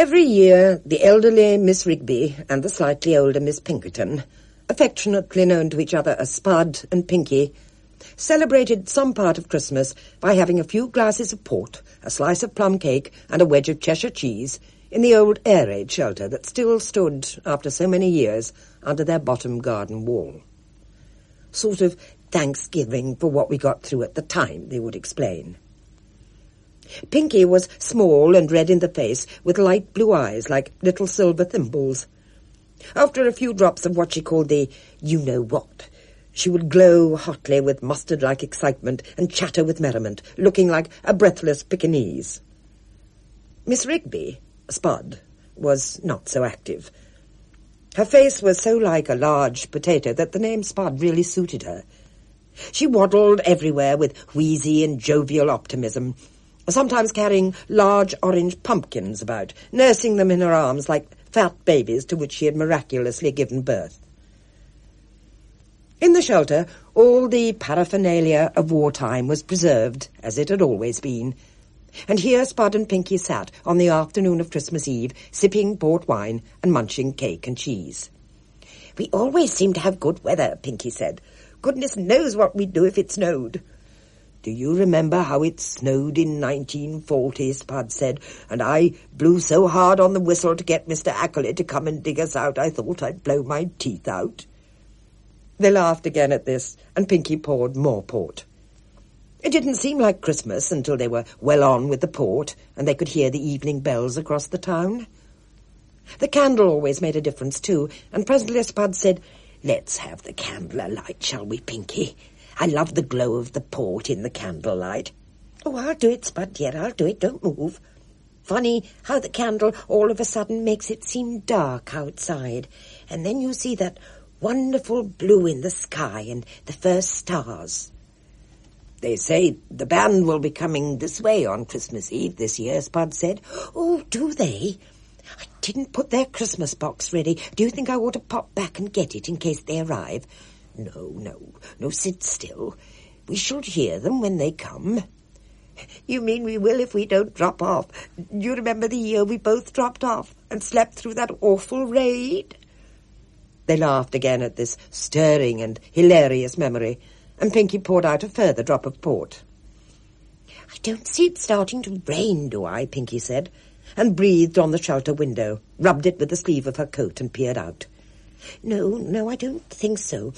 Every year, the elderly Miss Rigby and the slightly older Miss Pinkerton, affectionately known to each other as Spud and Pinky, celebrated some part of Christmas by having a few glasses of port, a slice of plum cake, and a wedge of Cheshire cheese in the old air raid shelter that still stood, after so many years, under their bottom garden wall. Sort of Thanksgiving for what we got through at the time, they would explain. Pinky was small and red in the face, with light blue eyes like little silver thimbles. After a few drops of what she called the you-know-what, she would glow hotly with mustard-like excitement and chatter with merriment, looking like a breathless Pekingese. Miss Rigby, Spud, was not so active. Her face was so like a large potato that the name Spud really suited her. She waddled everywhere with wheezy and jovial optimism, sometimes carrying large orange pumpkins about, nursing them in her arms like fat babies to which she had miraculously given birth. In the shelter, all the paraphernalia of wartime was preserved, as it had always been. And here Spud and Pinky sat on the afternoon of Christmas Eve, sipping port wine and munching cake and cheese. We always seem to have good weather, Pinky said. Goodness knows what we'd do if it snowed. Do you remember how it snowed in 1940, Spud said, and I blew so hard on the whistle to get Mr. Ackley to come and dig us out I thought I'd blow my teeth out? They laughed again at this, and Pinky poured more port. It didn't seem like Christmas until they were well on with the port, and they could hear the evening bells across the town. The candle always made a difference, too, and presently Spud said, Let's have the candle alight, shall we, Pinky? I love the glow of the port in the candlelight. Oh, I'll do it, Spud, dear, I'll do it. Don't move. Funny how the candle all of a sudden makes it seem dark outside. And then you see that wonderful blue in the sky and the first stars. They say the band will be coming this way on Christmas Eve this year, Spud said. Oh, do they? I didn't put their Christmas box ready. Do you think I ought to pop back and get it in case they arrive? No, no, no, sit still. We shall hear them when they come. You mean we will if we don't drop off? Do you remember the year we both dropped off and slept through that awful raid? They laughed again at this stirring and hilarious memory, and Pinky poured out a further drop of port. I don't see it starting to rain, do I? Pinky said, and breathed on the shelter window, rubbed it with the sleeve of her coat and peered out. No, no, I don't think so.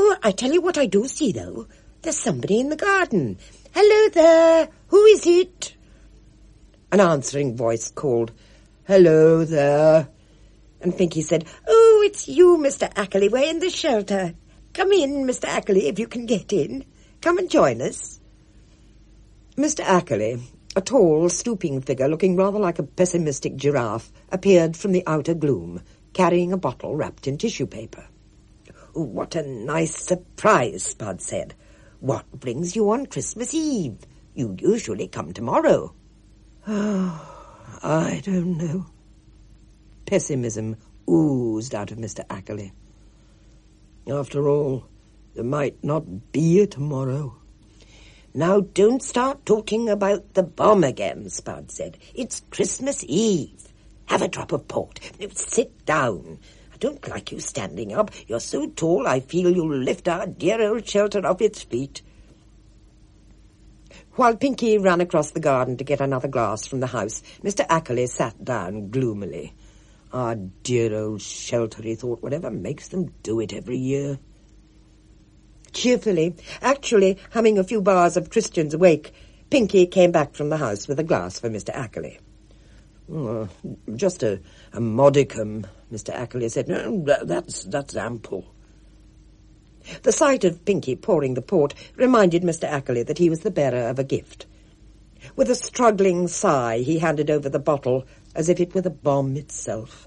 Oh, I tell you what I do see, though. There's somebody in the garden. Hello there. Who is it? An answering voice called, Hello there. And Pinky said, Oh, it's you, Mr. Ackley. We're in the shelter. Come in, Mr. Ackley, if you can get in. Come and join us. Mr. Ackley, a tall, stooping figure looking rather like a pessimistic giraffe, appeared from the outer gloom, carrying a bottle wrapped in tissue paper. What a nice surprise, Spud said. What brings you on Christmas Eve? You usually come tomorrow. Oh, I don't know. Pessimism oozed out of Mr. Ackley. After all, there might not be a tomorrow. Now don't start talking about the bomb again, Spud said. It's Christmas Eve. Have a drop of port. Sit down don't like you standing up. You're so tall I feel you'll lift our dear old shelter off its feet. While Pinky ran across the garden to get another glass from the house, Mr. Ackley sat down gloomily. Our dear old shelter, he thought, whatever makes them do it every year. Cheerfully, actually humming a few bars of Christian's Awake, Pinky came back from the house with a glass for Mr. Ackley. Oh, just a, a modicum, Mr. Ackley said. No, that's, that's ample. The sight of Pinky pouring the port reminded Mr. Ackley that he was the bearer of a gift. With a struggling sigh, he handed over the bottle as if it were the bomb itself.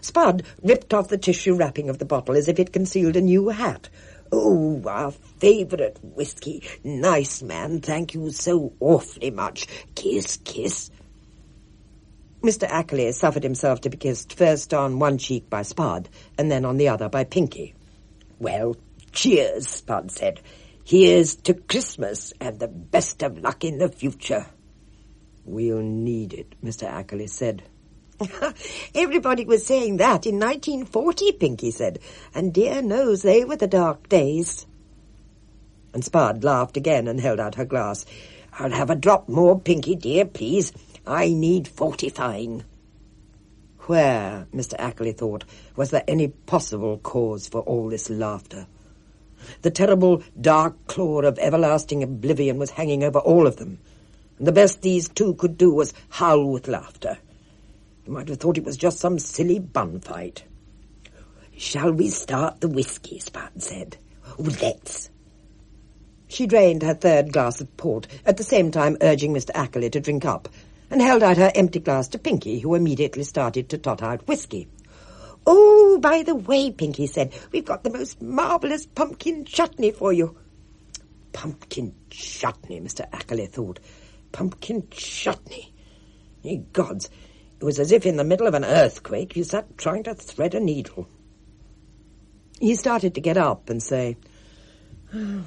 Spud ripped off the tissue wrapping of the bottle as if it concealed a new hat. Oh, our favourite whisky. Nice man, thank you so awfully much. Kiss, kiss. Mr. Ackley suffered himself to be kissed first on one cheek by Spud and then on the other by Pinky. Well, cheers, Spud said. Here's to Christmas and the best of luck in the future. We'll need it, Mr. Ackley said. Everybody was saying that in 1940, Pinky said, and dear knows they were the dark days. And Spud laughed again and held out her glass. I'll have a drop more, Pinky dear, please. I need fortifying. Where, Mr. Ackley thought, was there any possible cause for all this laughter? The terrible dark claw of everlasting oblivion was hanging over all of them, and the best these two could do was howl with laughter. You might have thought it was just some silly bun fight. Shall we start the whisky, Spud said. Let's. She drained her third glass of port, at the same time urging Mr. Ackley to drink up, and held out her empty glass to Pinky, who immediately started to tot out whisky. Oh, by the way, Pinky said, we've got the most marvellous pumpkin chutney for you. Pumpkin chutney, Mr. Ackley thought. Pumpkin chutney. Ye gods, it was as if in the middle of an earthquake you sat trying to thread a needle. He started to get up and say, oh,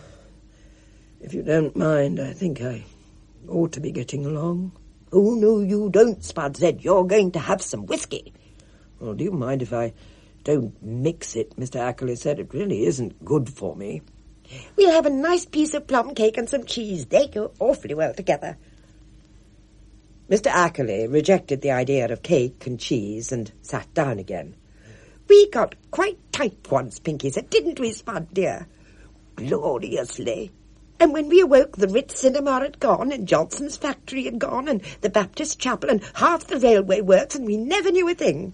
If you don't mind, I think I ought to be getting along. Oh, no, you don't, Spud said. You're going to have some whiskey. Well, do you mind if I don't mix it? Mr. Ackley said. It really isn't good for me. We'll have a nice piece of plum cake and some cheese. They go awfully well together. Mr. Ackley rejected the idea of cake and cheese and sat down again. We got quite tight once, Pinky said, didn't we, Spud, dear? Gloriously. And when we awoke, the Ritz Cinema had gone, and Johnson's factory had gone, and the Baptist chapel, and half the railway works, and we never knew a thing.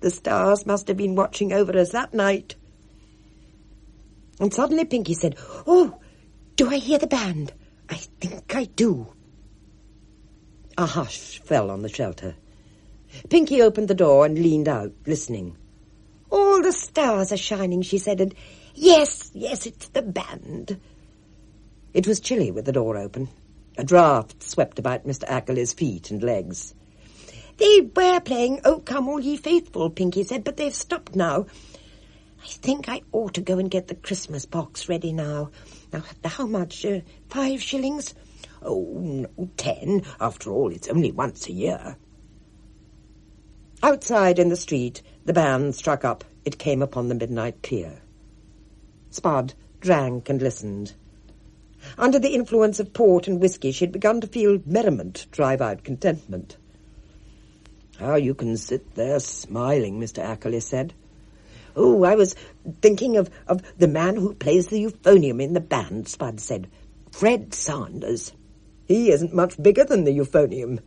The stars must have been watching over us that night. And suddenly Pinky said, Oh, do I hear the band? I think I do. A hush fell on the shelter. Pinky opened the door and leaned out, listening. All the stars are shining, she said, and yes, yes, it's the band. It was chilly with the door open. A draught swept about Mr. Ackley's feet and legs. They were playing Oh Come All Ye Faithful, Pinky said, but they've stopped now. I think I ought to go and get the Christmas box ready now. Now, how much? Uh, five shillings? Oh, no, ten. After all, it's only once a year. Outside in the street, the band struck up. It came upon the midnight clear. Spud drank and listened. Under the influence of port and whisky, she had begun to feel merriment drive out contentment. How you can sit there smiling, Mr. Ackley said. Oh, I was thinking of, of the man who plays the euphonium in the band, Spud said. Fred Sanders. He isn't much bigger than the euphonium.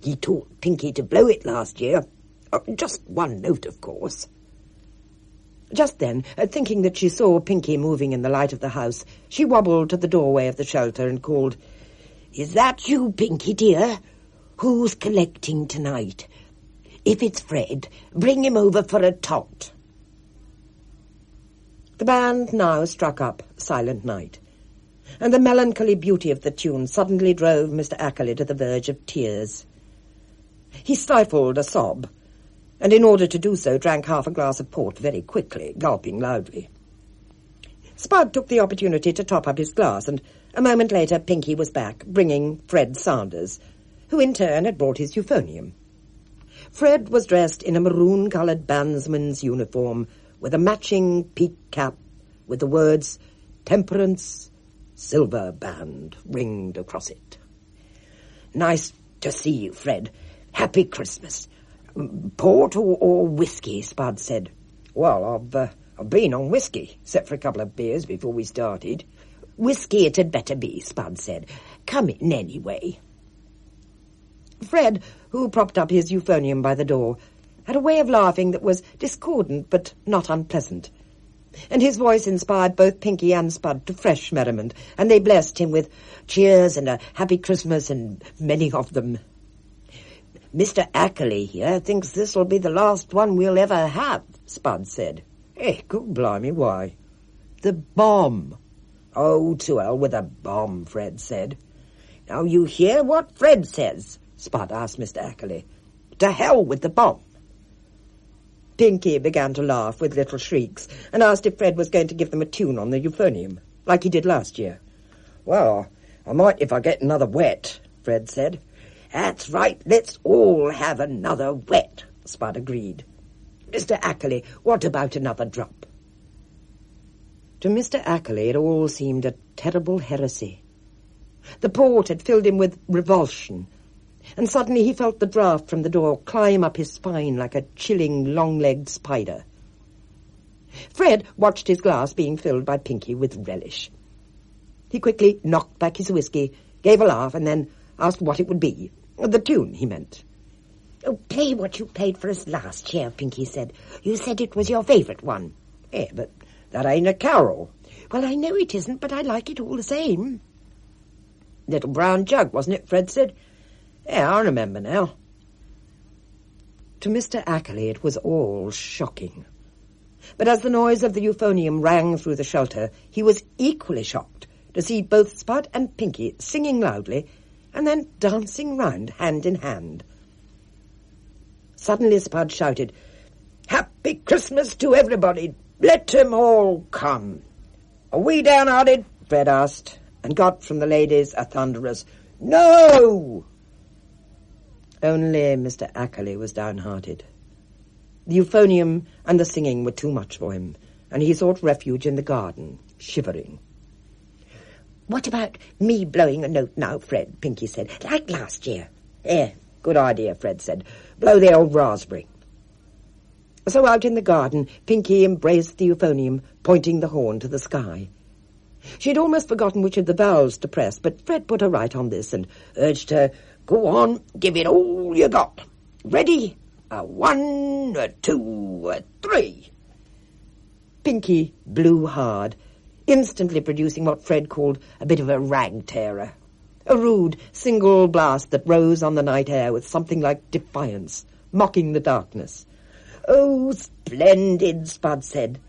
He taught Pinky to blow it last year. Uh, just one note, of course. Just then, uh, thinking that she saw Pinky moving in the light of the house, she wobbled to the doorway of the shelter and called, Is that you, Pinky dear? Who's collecting tonight? If it's Fred, bring him over for a tot. The band now struck up Silent Night, and the melancholy beauty of the tune suddenly drove Mr. Ackley to the verge of tears. He stifled a sob, and in order to do so drank half a glass of port very quickly, gulping loudly. Spud took the opportunity to top up his glass, and a moment later Pinky was back, bringing Fred Sanders, who in turn had brought his euphonium. Fred was dressed in a maroon-coloured bandsman's uniform with a matching peak cap with the words Temperance Silver Band ringed across it. Nice to see you, Fred. Happy Christmas. Port or, or whiskey, Spud said. Well, I've, uh, I've been on whiskey, except for a couple of beers before we started. Whiskey it had better be, Spud said. Come in anyway. Fred, who propped up his euphonium by the door, had a way of laughing that was discordant but not unpleasant. And his voice inspired both Pinky and Spud to fresh merriment, and they blessed him with cheers and a happy Christmas and many of them. Mr. Ackley here thinks this'll be the last one we'll ever have, Spud said. Eh, good blimey, why? The bomb. Oh, to hell with a bomb, Fred said. Now you hear what Fred says, Spud asked Mr. Ackley. To hell with the bomb. Pinky began to laugh with little shrieks and asked if Fred was going to give them a tune on the euphonium, like he did last year. Well, I might if I get another wet, Fred said. That's right, let's all have another wet, Spud agreed. Mr. Ackerley, what about another drop? To Mr. Ackerley it all seemed a terrible heresy. The port had filled him with revulsion, and suddenly he felt the draught from the door climb up his spine like a chilling, long-legged spider. Fred watched his glass being filled by Pinky with relish. He quickly knocked back his whisky, gave a laugh, and then asked what it would be. The tune, he meant. Oh, play what you played for us last year, Pinky said. You said it was your favourite one. Eh, but that ain't a carol. Well, I know it isn't, but I like it all the same. Little brown jug, wasn't it, Fred said. Yeah, I remember now. To Mr. Ackerley it was all shocking. But as the noise of the euphonium rang through the shelter, he was equally shocked to see both Spud and Pinky singing loudly and then dancing round hand in hand. Suddenly Spud shouted, Happy Christmas to everybody! Let 'em all come! Are we downhearted? Fred asked, and got from the ladies a thunderous, No! Only Mr. Ackerley was downhearted. The euphonium and the singing were too much for him, and he sought refuge in the garden, shivering. What about me blowing a note now, Fred? Pinky said, like last year. Eh, good idea, Fred said. Blow the old raspberry. So out in the garden, Pinky embraced the euphonium, pointing the horn to the sky. She had almost forgotten which of the valves to press, but Fred put her right on this and urged her, Go on, give it all you got. Ready? A one, a two, a three. Pinky blew hard, instantly producing what Fred called a bit of a rag tearer. A rude, single blast that rose on the night air with something like defiance, mocking the darkness. Oh, splendid, Spud said.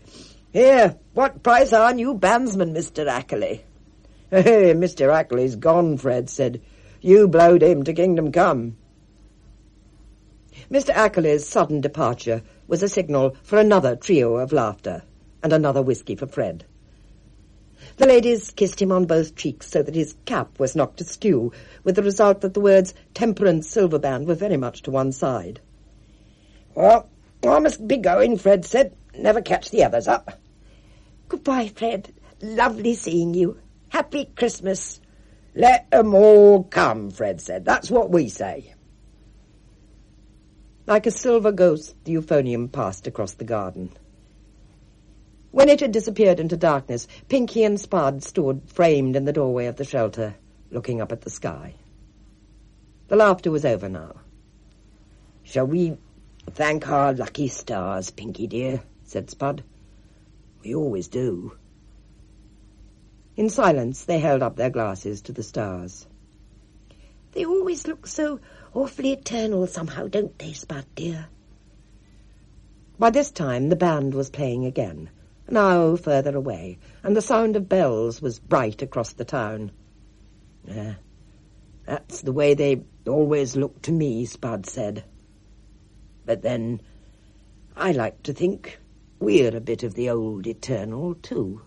Here, what price are new bandsman, Mr. Ackley? Hey, Mr. Ackley's gone, Fred said. You blowed him to kingdom come. Mr. Ackley's sudden departure was a signal for another trio of laughter and another whisky for Fred. The ladies kissed him on both cheeks so that his cap was knocked askew, with the result that the words Temperance silver band were very much to one side. Well, I must be going, Fred said. Never catch the others up. Goodbye, Fred. Lovely seeing you. Happy Christmas. Let 'em all come, Fred said. That's what we say. Like a silver ghost, the euphonium passed across the garden. When it had disappeared into darkness, Pinky and Spud stood framed in the doorway of the shelter, looking up at the sky. The laughter was over now. Shall we thank our lucky stars, Pinky dear? said Spud. We always do. In silence, they held up their glasses to the stars. They always look so awfully eternal somehow, don't they, Spud, dear? By this time, the band was playing again now further away, and the sound of bells was bright across the town. That's the way they always look to me, Spud said. But then, I like to think we're a bit of the old eternal, too.